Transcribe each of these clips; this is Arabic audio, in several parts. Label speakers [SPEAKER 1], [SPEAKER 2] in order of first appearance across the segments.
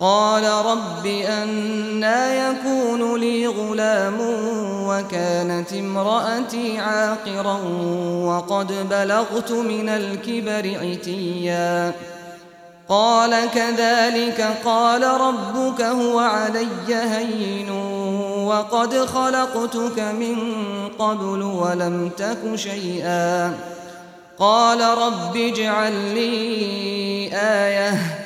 [SPEAKER 1] قال رب أنا يكون لي غلام وكانت امرأتي عاقرا وقد بلغت من الكبر عتيا. قال كذلك قال ربك هو علي هين وقد خلقتك من قبل ولم تك شيئا. قال رب اجعل لي آيةً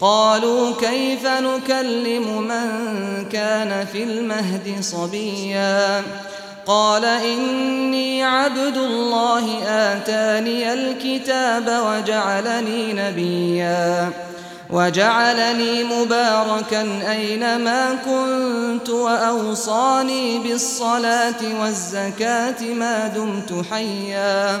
[SPEAKER 1] قالوا كيف نكلم من كان في المهد صبيا؟ قال إني عبد الله آتاني الكتاب وجعلني نبيا. وجعلني مباركا أينما كنت وأوصاني بالصلاة والزكاة ما دمت حيا.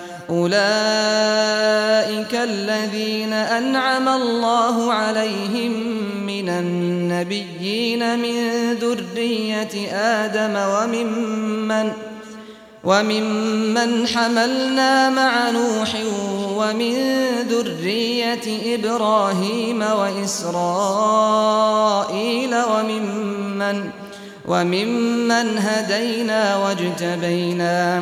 [SPEAKER 1] أولئك الذين أنعم الله عليهم من النبيين من ذرية آدم وممن وممن حملنا مع نوح ومن ذرية إبراهيم وإسرائيل وممن وممن هدينا واجتبينا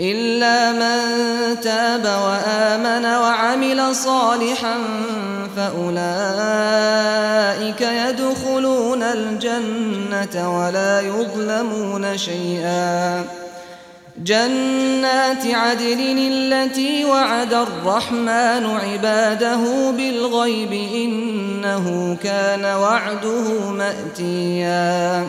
[SPEAKER 1] إلا من تاب وآمن وعمل صالحا فأولئك يدخلون الجنة ولا يظلمون شيئا. جنات عدن التي وعد الرحمن عباده بالغيب إنه كان وعده مأتيا.